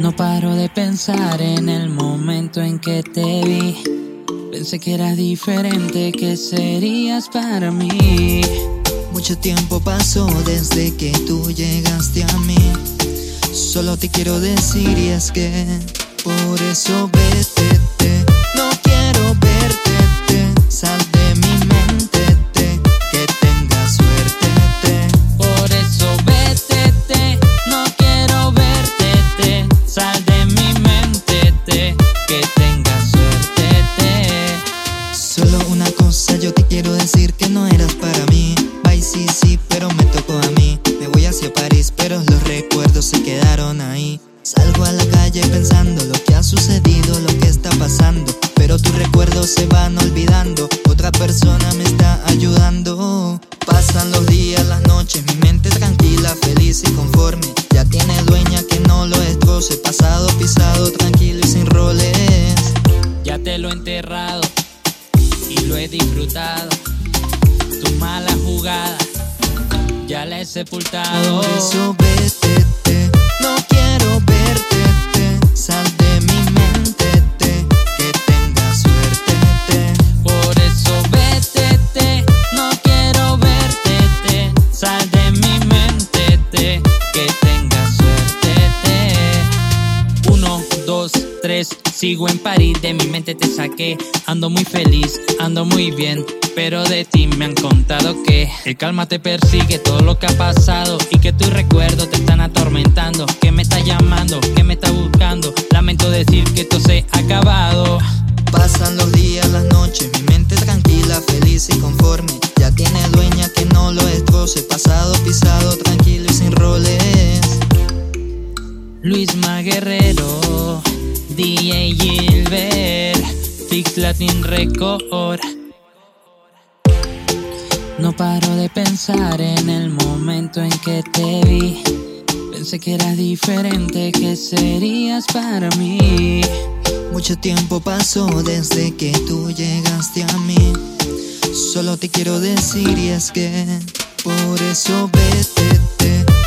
No paro de pensar en el momento en que te vi. Pensé que eras diferente, que serías para mí. Mucho tiempo pasó desde que tú llegaste a mí. Solo te quiero decir y es que por eso vete. Recuerdos se quedaron ahí. Salgo a la calle pensando lo que ha sucedido, lo que está pasando. Pero tus recuerdos se van olvidando. Otra persona me está ayudando. Pasan los días, las noches, mi mente tranquila, feliz y conforme. Ya tiene dueña que no lo destroce. Pasado, pisado, tranquilo y sin roles. Ya te lo he enterrado y lo he disfrutado. Sepultado. Por eso vete, te. no quiero verte, te. sal de mi mente, te. que tengas suerte. te. Por eso vete, te. no quiero verte, te. sal de mi mente, te. que tengas suerte. te. Uno, dos, tres, sigo en París, de mi mente te saqué. Ando muy feliz, ando muy bien. Pero de ti me han contado que el calma te persigue todo lo que ha pasado y que tus recuerdos te están atormentando, que me está llamando, que me está buscando. Lamento decir que esto se ha acabado. Pasan los días, las noches, mi mente tranquila, feliz y conforme. Ya tiene dueña que no lo destroce. Pasado, pisado, tranquilo y sin roles. Luis Guerrero, DJ Gilbert, Fix Latin Record. No paro de pensar en el momento en que te vi. Pensé que eras diferente, que serías para mí. Mucho tiempo pasó desde que tú llegaste a mí. Solo te quiero decir y es que por eso vete.